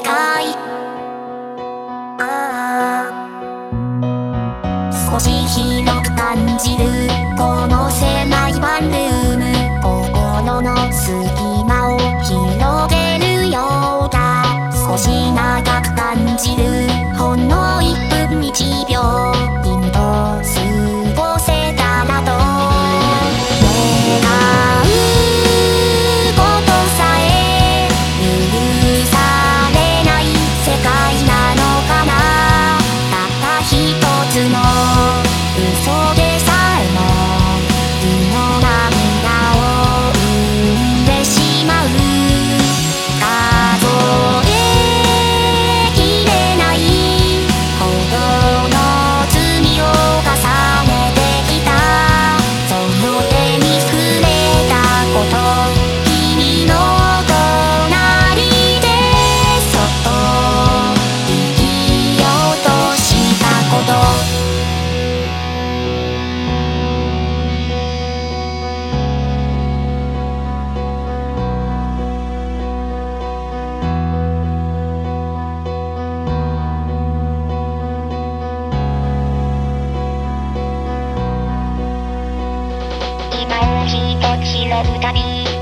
ああ。少し広く感じるこの狭いワンルーム。心の隙間を広げるようだ。少し長く感じるほんの1分1秒しいとたの歌に